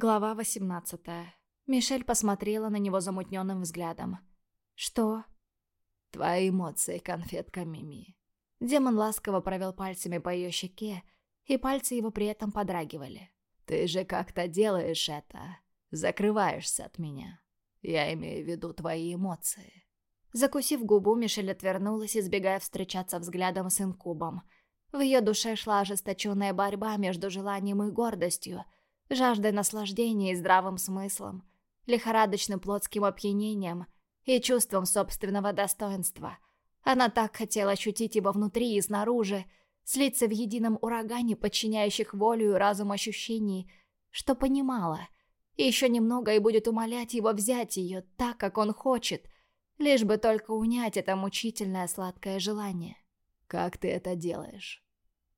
Глава 18. Мишель посмотрела на него замутненным взглядом. «Что?» «Твои эмоции, конфетка Мими». Демон ласково провел пальцами по ее щеке, и пальцы его при этом подрагивали. «Ты же как-то делаешь это. Закрываешься от меня. Я имею в виду твои эмоции». Закусив губу, Мишель отвернулась, избегая встречаться взглядом с инкубом. В ее душе шла ожесточенная борьба между желанием и гордостью — жаждой наслаждения и здравым смыслом, лихорадочным плотским опьянением и чувством собственного достоинства. Она так хотела ощутить его внутри и снаружи, слиться в едином урагане подчиняющих волю и разум ощущений, что понимала. Еще немного и будет умолять его взять ее так, как он хочет, лишь бы только унять это мучительное сладкое желание. «Как ты это делаешь?»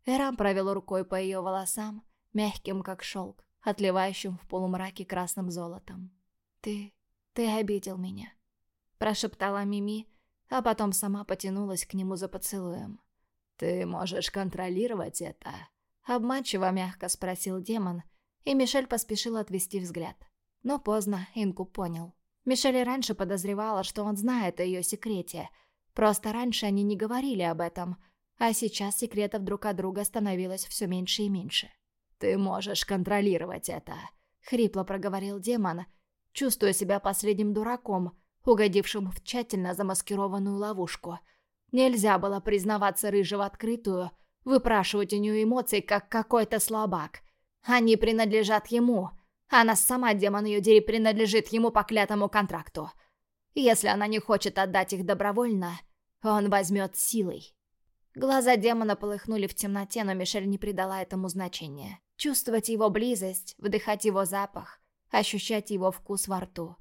Эрам провел рукой по ее волосам, мягким как шелк отливающим в полумраке красным золотом. «Ты... ты обидел меня», — прошептала Мими, а потом сама потянулась к нему за поцелуем. «Ты можешь контролировать это?» — обманчиво мягко спросил демон, и Мишель поспешил отвести взгляд. Но поздно Инку понял. Мишель раньше подозревала, что он знает о ее секрете. Просто раньше они не говорили об этом, а сейчас секретов друг от друга становилось все меньше и меньше. «Ты можешь контролировать это», — хрипло проговорил демон, чувствуя себя последним дураком, угодившим в тщательно замаскированную ловушку. Нельзя было признаваться рыжего открытую, выпрашивать у нее эмоции, как какой-то слабак. Они принадлежат ему. Она сама, демон ее дери, принадлежит ему по клятому контракту. Если она не хочет отдать их добровольно, он возьмет силой. Глаза демона полыхнули в темноте, но Мишель не придала этому значения. Чувствовать его близость, вдыхать его запах, ощущать его вкус во рту,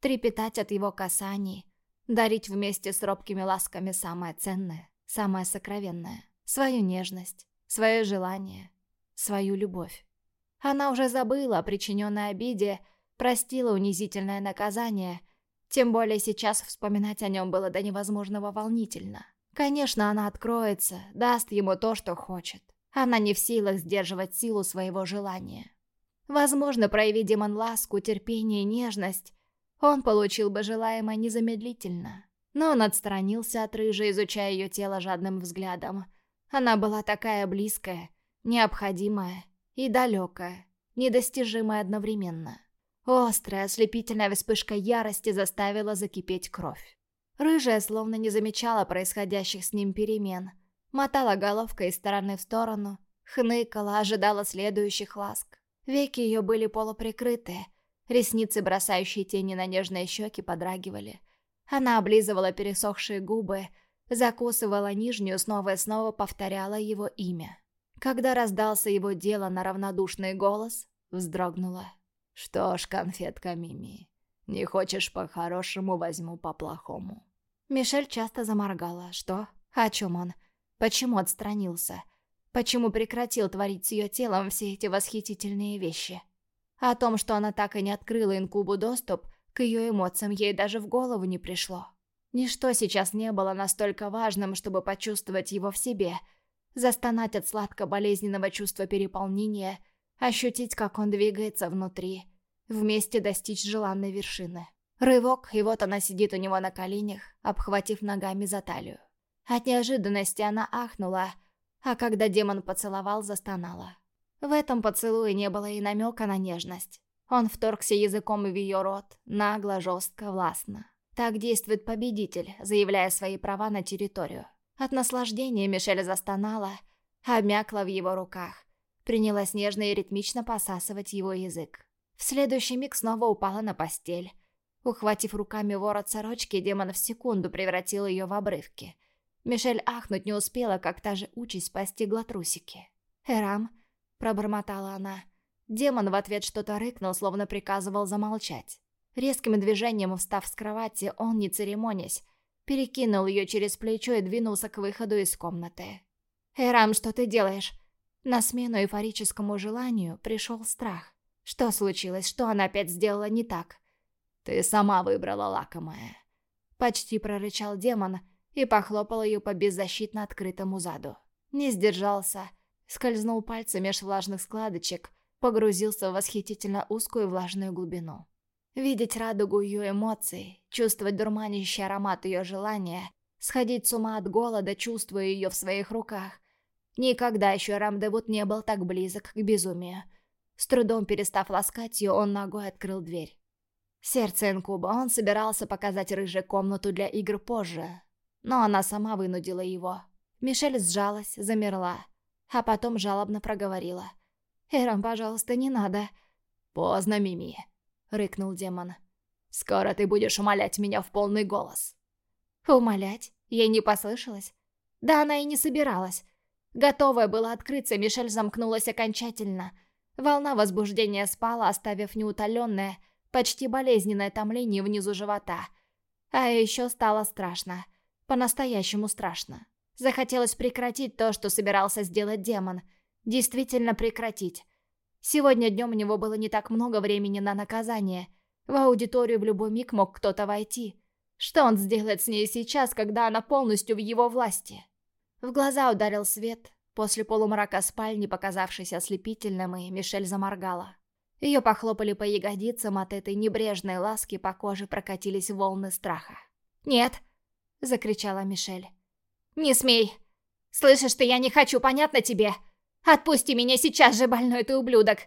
трепетать от его касаний, дарить вместе с робкими ласками самое ценное, самое сокровенное, свою нежность, свое желание, свою любовь. Она уже забыла о причиненной обиде, простила унизительное наказание, тем более сейчас вспоминать о нем было до невозможного волнительно. Конечно, она откроется, даст ему то, что хочет. Она не в силах сдерживать силу своего желания. Возможно, прояви демон ласку, терпение и нежность, он получил бы желаемое незамедлительно. Но он отстранился от рыжей, изучая ее тело жадным взглядом. Она была такая близкая, необходимая и далекая, недостижимая одновременно. Острая, ослепительная вспышка ярости заставила закипеть кровь. Рыжая словно не замечала происходящих с ним перемен – Мотала головкой из стороны в сторону, хныкала, ожидала следующих ласк. Веки ее были полуприкрытые, ресницы, бросающие тени на нежные щеки, подрагивали. Она облизывала пересохшие губы, закусывала нижнюю, снова и снова повторяла его имя. Когда раздался его дело на равнодушный голос, вздрогнула. «Что ж, конфетка Мими, не хочешь по-хорошему, возьму по-плохому». Мишель часто заморгала. Что? О чем он? Почему отстранился? Почему прекратил творить с ее телом все эти восхитительные вещи? О том, что она так и не открыла инкубу доступ, к ее эмоциям ей даже в голову не пришло. Ничто сейчас не было настолько важным, чтобы почувствовать его в себе, застонать от сладко-болезненного чувства переполнения, ощутить, как он двигается внутри, вместе достичь желанной вершины. Рывок, и вот она сидит у него на коленях, обхватив ногами за талию. От неожиданности она ахнула, а когда демон поцеловал, застонала. В этом поцелуе не было и намека на нежность. Он вторгся языком в ее рот, нагло, жестко, властно. Так действует победитель, заявляя свои права на территорию. От наслаждения Мишель застонала, обмякла в его руках. Принялась нежно и ритмично посасывать его язык. В следующий миг снова упала на постель. Ухватив руками ворот сорочки, демон в секунду превратил ее в обрывки. Мишель ахнуть не успела, как та же участь постигла трусики. «Эрам», — пробормотала она. Демон в ответ что-то рыкнул, словно приказывал замолчать. Резким движением, встав с кровати, он, не церемонясь, перекинул ее через плечо и двинулся к выходу из комнаты. «Эрам, что ты делаешь?» На смену эйфорическому желанию пришел страх. Что случилось? Что она опять сделала не так? «Ты сама выбрала лакомое», — почти прорычал демон, — и похлопал ее по беззащитно открытому заду. Не сдержался, скользнул пальцем меж влажных складочек, погрузился в восхитительно узкую влажную глубину. Видеть радугу ее эмоций, чувствовать дурманящий аромат ее желания, сходить с ума от голода, чувствуя ее в своих руках. Никогда еще Рамдевуд не был так близок к безумию. С трудом перестав ласкать ее, он ногой открыл дверь. Сердце инкуба, он собирался показать рыжей комнату для игр позже, но она сама вынудила его. Мишель сжалась, замерла, а потом жалобно проговорила. «Эрам, пожалуйста, не надо». «Поздно, Мими», — рыкнул демон. «Скоро ты будешь умолять меня в полный голос». «Умолять? Ей не послышалось?» Да она и не собиралась. Готовая была открыться, Мишель замкнулась окончательно. Волна возбуждения спала, оставив неутоленное, почти болезненное томление внизу живота. А еще стало страшно. По-настоящему страшно. Захотелось прекратить то, что собирался сделать демон. Действительно прекратить. Сегодня днем у него было не так много времени на наказание. В аудиторию в любой миг мог кто-то войти. Что он сделает с ней сейчас, когда она полностью в его власти? В глаза ударил свет. После полумрака спальни, показавшейся ослепительным, и Мишель заморгала. Ее похлопали по ягодицам, от этой небрежной ласки по коже прокатились волны страха. «Нет!» — закричала Мишель. «Не смей! Слышишь ты, я не хочу, понятно тебе? Отпусти меня сейчас же, больной ты ублюдок!»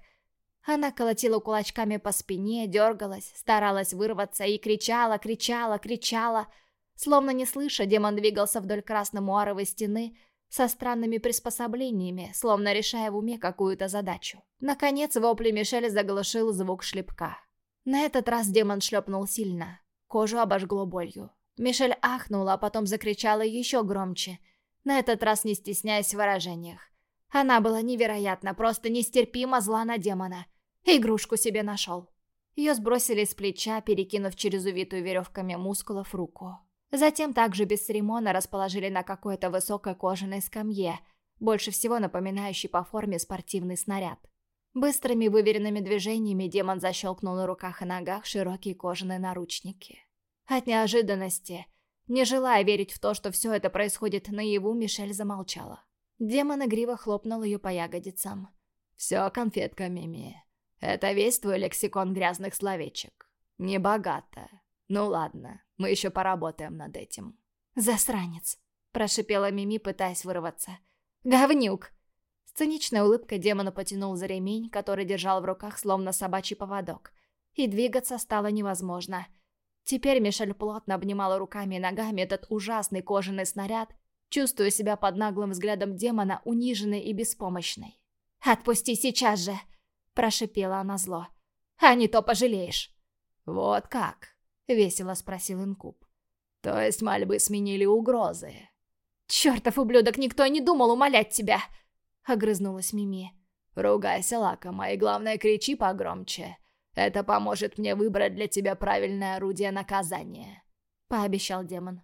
Она колотила кулачками по спине, дергалась, старалась вырваться и кричала, кричала, кричала. Словно не слыша, демон двигался вдоль красно-муаровой стены со странными приспособлениями, словно решая в уме какую-то задачу. Наконец, вопли Мишель заглушил звук шлепка. На этот раз демон шлепнул сильно. Кожу обожгло болью. Мишель ахнула, а потом закричала еще громче, на этот раз не стесняясь в выражениях. Она была невероятно, просто нестерпимо зла на демона. Игрушку себе нашел. Ее сбросили с плеча, перекинув через увитую веревками мускулов руку. Затем также без церемона расположили на какой-то высокой кожаной скамье, больше всего напоминающей по форме спортивный снаряд. Быстрыми выверенными движениями демон защелкнул на руках и ногах широкие кожаные наручники. От неожиданности, не желая верить в то, что все это происходит наяву, Мишель замолчала. Демон игриво хлопнул ее по ягодицам. «Все, конфетка Мими. Это весь твой лексикон грязных словечек. Небогато. Ну ладно, мы еще поработаем над этим». «Засранец», – прошипела Мими, пытаясь вырваться. «Говнюк!» Сценичная улыбка демона потянул за ремень, который держал в руках словно собачий поводок. И двигаться стало невозможно. Теперь Мишель плотно обнимала руками и ногами этот ужасный кожаный снаряд, чувствуя себя под наглым взглядом демона униженной и беспомощной. «Отпусти сейчас же!» – прошипела она зло. «А не то пожалеешь!» «Вот как?» – весело спросил Инкуб. «То есть мольбы сменили угрозы?» «Чертов ублюдок, никто не думал умолять тебя!» – огрызнулась Мими. «Ругайся, лакома, и главное, кричи погромче. Это поможет мне выбрать для тебя правильное орудие наказания», — пообещал демон.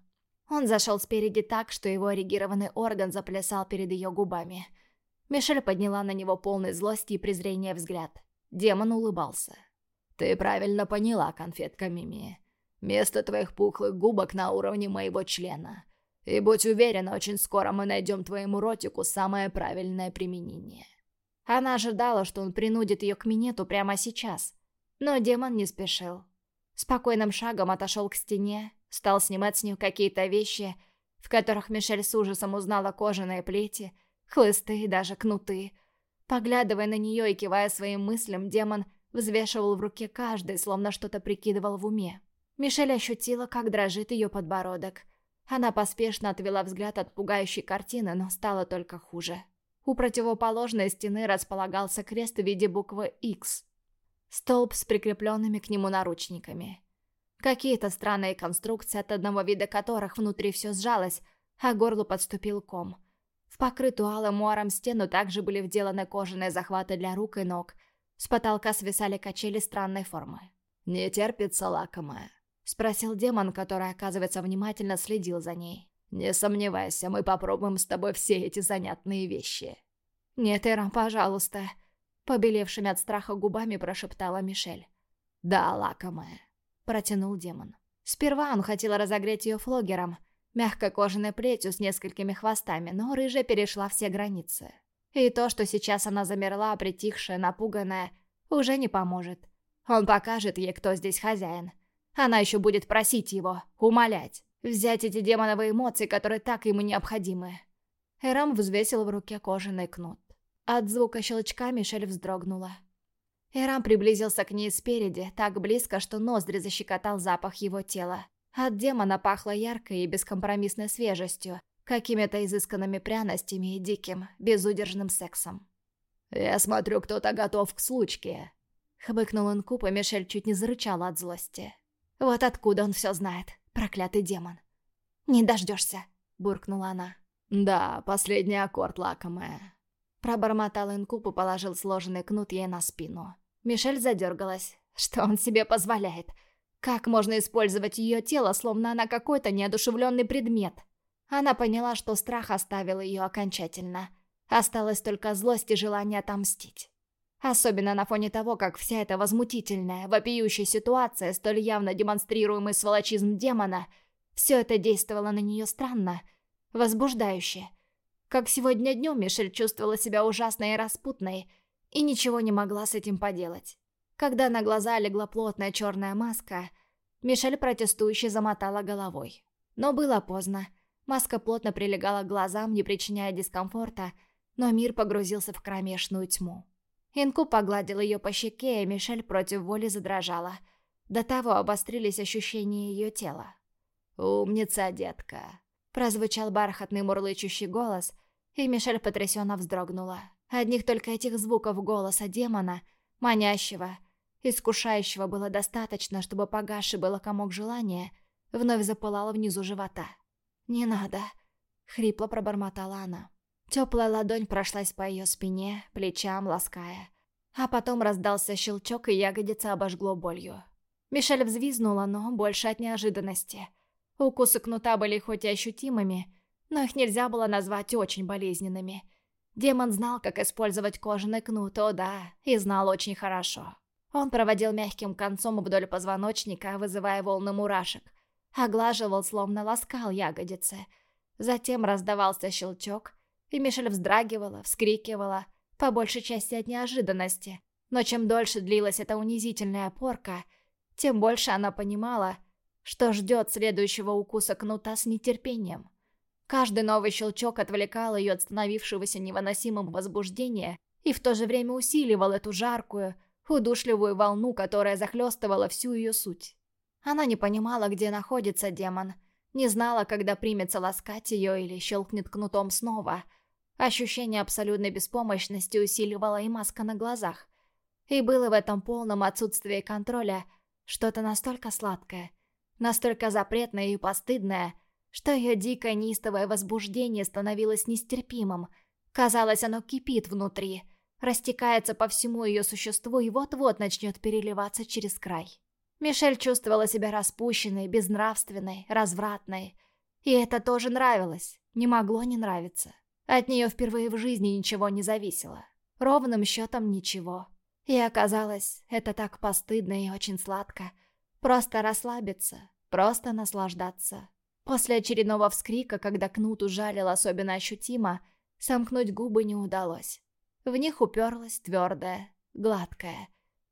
Он зашел спереди так, что его эрегированный орган заплясал перед ее губами. Мишель подняла на него полный злости и презрения взгляд. Демон улыбался. «Ты правильно поняла, конфетка Мими. Место твоих пухлых губок на уровне моего члена. И будь уверена, очень скоро мы найдем твоему ротику самое правильное применение». Она ожидала, что он принудит ее к минету прямо сейчас, но демон не спешил. Спокойным шагом отошел к стене, стал снимать с нее какие-то вещи, в которых Мишель с ужасом узнала кожаные плети, хлысты и даже кнуты. Поглядывая на нее и кивая своим мыслям, демон взвешивал в руке каждый, словно что-то прикидывал в уме. Мишель ощутила, как дрожит ее подбородок. Она поспешно отвела взгляд от пугающей картины, но стало только хуже. У противоположной стены располагался крест в виде буквы X. Столб с прикрепленными к нему наручниками. Какие-то странные конструкции, от одного вида которых внутри все сжалось, а горлу подступил ком. В покрытую алым муаром стену также были вделаны кожаные захваты для рук и ног. С потолка свисали качели странной формы. «Не терпится лакомая?» — спросил демон, который, оказывается, внимательно следил за ней. «Не сомневайся, мы попробуем с тобой все эти занятные вещи». «Нет, Эрам, пожалуйста», Побелевшими от страха губами прошептала Мишель. «Да, лакомая», — протянул демон. Сперва он хотел разогреть ее флогером, мягкой кожаной плетью с несколькими хвостами, но рыжая перешла все границы. И то, что сейчас она замерла, притихшая, напуганная, уже не поможет. Он покажет ей, кто здесь хозяин. Она еще будет просить его, умолять, взять эти демоновые эмоции, которые так ему необходимы. Эрам взвесил в руке кожаный кнут. От звука щелчка Мишель вздрогнула. Эрам приблизился к ней спереди, так близко, что ноздри защекотал запах его тела. От демона пахло яркой и бескомпромиссной свежестью, какими-то изысканными пряностями и диким, безудержным сексом. «Я смотрю, кто-то готов к случке», — хмыкнул Инкуб, и Мишель чуть не зарычала от злости. «Вот откуда он все знает, проклятый демон?» «Не дождешься», — буркнула она. «Да, последний аккорд, лакомая». Пробормотал Инкуб и положил сложенный кнут ей на спину. Мишель задергалась. Что он себе позволяет? Как можно использовать ее тело, словно она какой-то неодушевленный предмет? Она поняла, что страх оставил ее окончательно. Осталась только злость и желание отомстить. Особенно на фоне того, как вся эта возмутительная, вопиющая ситуация, столь явно демонстрируемый сволочизм демона, все это действовало на нее странно, возбуждающе. Как сегодня днем Мишель чувствовала себя ужасной и распутной, и ничего не могла с этим поделать. Когда на глаза легла плотная черная маска, Мишель протестующе замотала головой. Но было поздно. Маска плотно прилегала к глазам, не причиняя дискомфорта, но мир погрузился в кромешную тьму. Инку погладил ее по щеке, и Мишель против воли задрожала. До того обострились ощущения ее тела. «Умница, детка!» Прозвучал бархатный мурлычущий голос, и Мишель потрясенно вздрогнула. Одних только этих звуков голоса демона, манящего, искушающего было достаточно, чтобы погаши было комок желания, вновь запылало внизу живота. «Не надо», — хрипло пробормотала она. Теплая ладонь прошлась по ее спине, плечам, лаская. А потом раздался щелчок, и ягодица обожгло болью. Мишель взвизнула, но больше от неожиданности. Укусы кнута были хоть и ощутимыми, но их нельзя было назвать очень болезненными. Демон знал, как использовать кожаный кнут, о да, и знал очень хорошо. Он проводил мягким концом вдоль позвоночника, вызывая волны мурашек. Оглаживал, словно ласкал ягодицы. Затем раздавался щелчок, и Мишель вздрагивала, вскрикивала, по большей части от неожиданности. Но чем дольше длилась эта унизительная порка, тем больше она понимала, что ждет следующего укуса кнута с нетерпением. Каждый новый щелчок отвлекал ее от становившегося невыносимым возбуждения и в то же время усиливал эту жаркую, удушливую волну, которая захлестывала всю ее суть. Она не понимала, где находится демон, не знала, когда примется ласкать ее или щелкнет кнутом снова. Ощущение абсолютной беспомощности усиливало и маска на глазах. И было в этом полном отсутствии контроля что-то настолько сладкое, настолько запретное и постыдное, что ее дикое неистовое возбуждение становилось нестерпимым. Казалось, оно кипит внутри, растекается по всему ее существу и вот-вот начнет переливаться через край. Мишель чувствовала себя распущенной, безнравственной, развратной. И это тоже нравилось, не могло не нравиться. От нее впервые в жизни ничего не зависело. Ровным счетом ничего. И оказалось, это так постыдно и очень сладко. Просто расслабиться, просто наслаждаться. После очередного вскрика, когда кнут ужалил особенно ощутимо, сомкнуть губы не удалось. В них уперлась твердая, гладкая,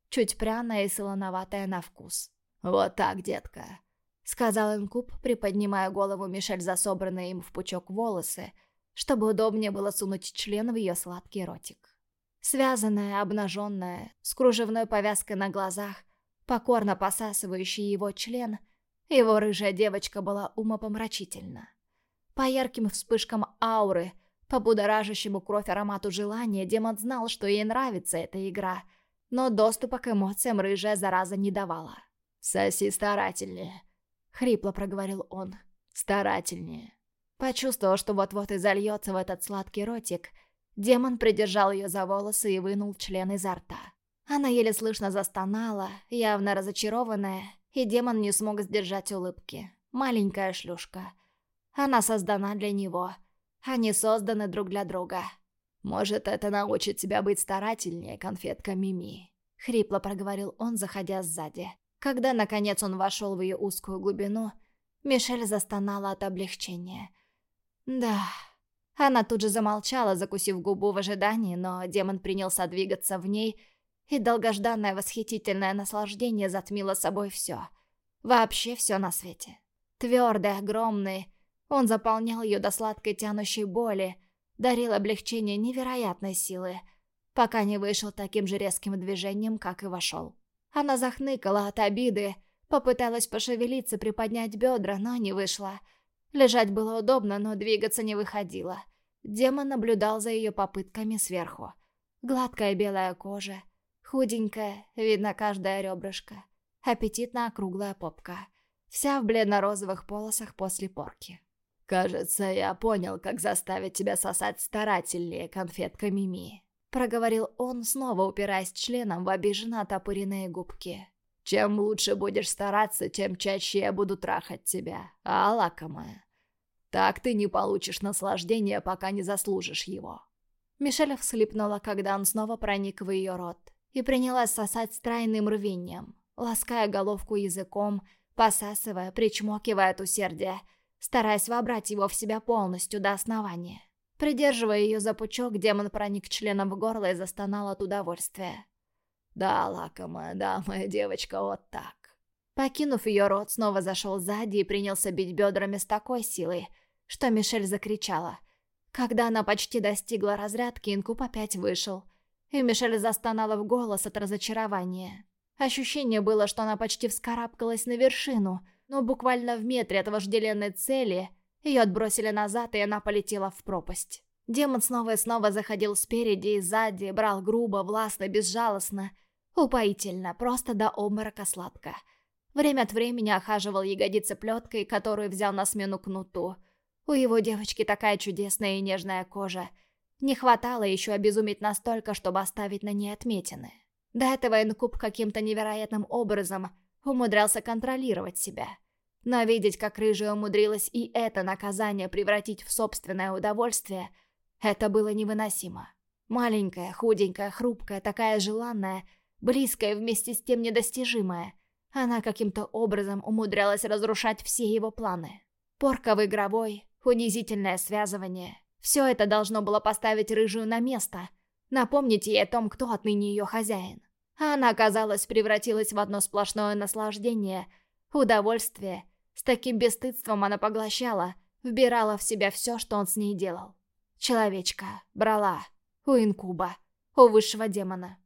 чуть пряная и солоноватая на вкус. «Вот так, детка», — сказал Инкуб, приподнимая голову Мишель за собранные им в пучок волосы, чтобы удобнее было сунуть член в ее сладкий ротик. Связанная, обнаженная, с кружевной повязкой на глазах, покорно посасывающий его член — его рыжая девочка была умопомрачительна. По ярким вспышкам ауры, по будоражащему кровь аромату желания, демон знал, что ей нравится эта игра, но доступа к эмоциям рыжая зараза не давала. «Соси старательнее», — хрипло проговорил он. «Старательнее». Почувствовав, что вот-вот и зальется в этот сладкий ротик, демон придержал ее за волосы и вынул член изо рта. Она еле слышно застонала, явно разочарованная, и демон не смог сдержать улыбки. Маленькая шлюшка. Она создана для него. Они созданы друг для друга. «Может, это научит тебя быть старательнее, конфетка Мими», — хрипло проговорил он, заходя сзади. Когда, наконец, он вошел в ее узкую глубину, Мишель застонала от облегчения. «Да». Она тут же замолчала, закусив губу в ожидании, но демон принялся двигаться в ней, и долгожданное восхитительное наслаждение затмило собой все. Вообще все на свете. Твердый, огромный, он заполнял ее до сладкой тянущей боли, дарил облегчение невероятной силы, пока не вышел таким же резким движением, как и вошел. Она захныкала от обиды, попыталась пошевелиться, приподнять бедра, но не вышло. Лежать было удобно, но двигаться не выходило. Демон наблюдал за ее попытками сверху. Гладкая белая кожа, худенькая, видно каждая ребрышко, аппетитно округлая попка, вся в бледно-розовых полосах после порки. «Кажется, я понял, как заставить тебя сосать старательнее, конфетка Мими», проговорил он, снова упираясь членом в обиженно отопыренные губки. «Чем лучше будешь стараться, тем чаще я буду трахать тебя, а лакомая. Так ты не получишь наслаждения, пока не заслужишь его». Мишель всхлипнула, когда он снова проник в ее рот, и принялась сосать с тройным рвением, лаская головку языком, посасывая, причмокивая от усердия, стараясь вобрать его в себя полностью до основания. Придерживая ее за пучок, демон проник членом в горло и застонал от удовольствия. «Да, лакомая, да, моя девочка, вот так». Покинув ее рот, снова зашел сзади и принялся бить бедрами с такой силой, что Мишель закричала. Когда она почти достигла разрядки, инкуб опять вышел. И Мишель застонала в голос от разочарования. Ощущение было, что она почти вскарабкалась на вершину, но буквально в метре от вожделенной цели ее отбросили назад, и она полетела в пропасть. Демон снова и снова заходил спереди и сзади, брал грубо, властно, безжалостно. Упоительно, просто до обморока сладко. Время от времени охаживал ягодицы плеткой, которую взял на смену кнуту – у его девочки такая чудесная и нежная кожа. Не хватало еще обезуметь настолько, чтобы оставить на ней отметины. До этого Инкуб каким-то невероятным образом умудрялся контролировать себя. Но видеть, как рыжая умудрилась и это наказание превратить в собственное удовольствие, это было невыносимо. Маленькая, худенькая, хрупкая, такая желанная, близкая вместе с тем недостижимая. Она каким-то образом умудрялась разрушать все его планы. Порка в игровой, унизительное связывание. Все это должно было поставить рыжую на место, напомнить ей о том, кто отныне ее хозяин. А она, казалось, превратилась в одно сплошное наслаждение, удовольствие. С таким бесстыдством она поглощала, вбирала в себя все, что он с ней делал. Человечка брала у инкуба, у высшего демона.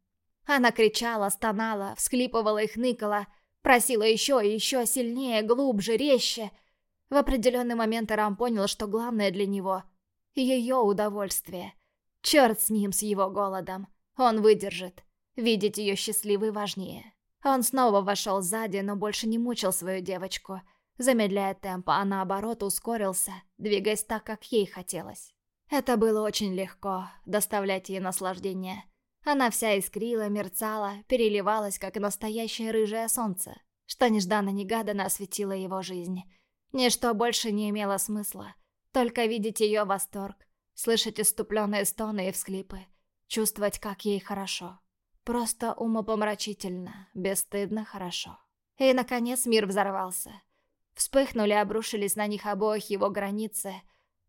Она кричала, стонала, всхлипывала и хныкала, просила еще и еще сильнее, глубже, резче — в определенный момент Арам понял, что главное для него — ее удовольствие. Черт с ним, с его голодом. Он выдержит. Видеть ее счастливой важнее. Он снова вошел сзади, но больше не мучил свою девочку, замедляя темп, а наоборот ускорился, двигаясь так, как ей хотелось. Это было очень легко, доставлять ей наслаждение. Она вся искрила, мерцала, переливалась, как настоящее рыжее солнце, что нежданно-негаданно осветило его жизнь — Ничто больше не имело смысла. Только видеть ее восторг, слышать иступленные стоны и всхлипы, чувствовать, как ей хорошо. Просто умопомрачительно, бесстыдно хорошо. И, наконец, мир взорвался. Вспыхнули, обрушились на них обоих его границы,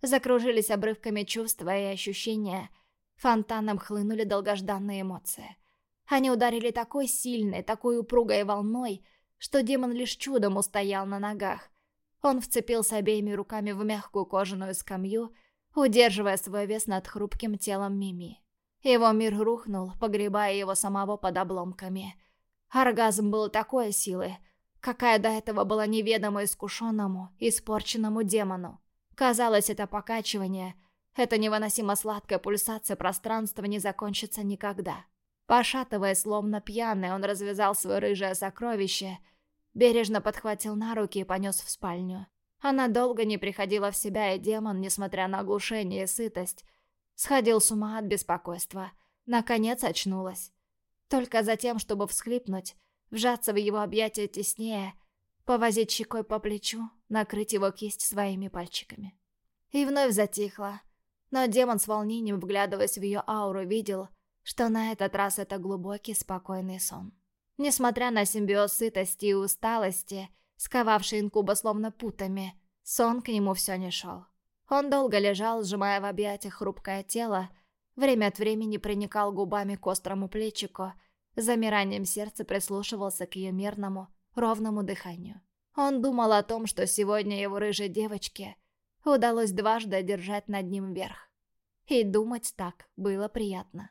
закружились обрывками чувства и ощущения, фонтаном хлынули долгожданные эмоции. Они ударили такой сильной, такой упругой волной, что демон лишь чудом устоял на ногах, он вцепился обеими руками в мягкую кожаную скамью, удерживая свой вес над хрупким телом Мими. Его мир рухнул, погребая его самого под обломками. Оргазм был такой силы, какая до этого была неведома искушенному, испорченному демону. Казалось, это покачивание, эта невыносимо сладкая пульсация пространства не закончится никогда. Пошатываясь, словно пьяный, он развязал свое рыжее сокровище — Бережно подхватил на руки и понес в спальню. Она долго не приходила в себя, и демон, несмотря на оглушение и сытость, сходил с ума от беспокойства. Наконец очнулась. Только затем, чтобы всхлипнуть, вжаться в его объятия теснее, повозить щекой по плечу, накрыть его кисть своими пальчиками. И вновь затихла. Но демон с волнением, вглядываясь в ее ауру, видел, что на этот раз это глубокий, спокойный сон. Несмотря на симбиоз сытости и усталости, сковавший инкуба словно путами, сон к нему все не шел. Он долго лежал, сжимая в объятиях хрупкое тело, время от времени проникал губами к острому плечику, замиранием сердца прислушивался к ее мерному, ровному дыханию. Он думал о том, что сегодня его рыжей девочке удалось дважды одержать над ним верх. И думать так было приятно.